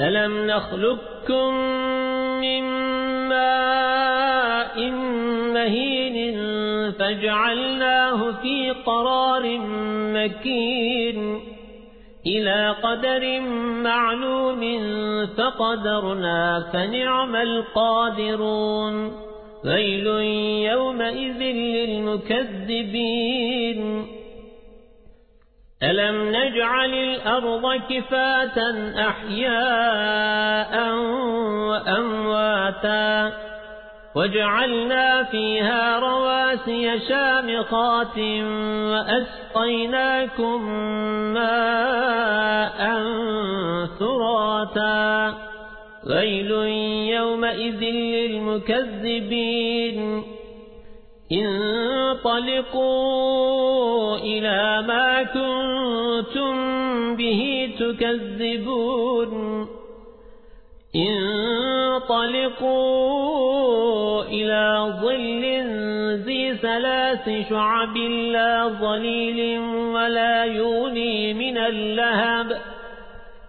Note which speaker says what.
Speaker 1: ألم نخلقكم من ماء مهين فجعلناه في قرار مكين إلى قدر معلوم فقدرنا فنعم القادرون ويل يومئذ للمكذبين ألم نجعل الأرض كفاة أحياء وأمواتا وجعلنا فيها رواسي شامخات وأسقيناكم ماء ثراتا ويل يومئذ للمكذبين انطلقوا إلى ما كنتم به تكذبون. انطلقوا إلى ظل ذي ثلاث شعب لا ظليل ولا يوني من اللهب.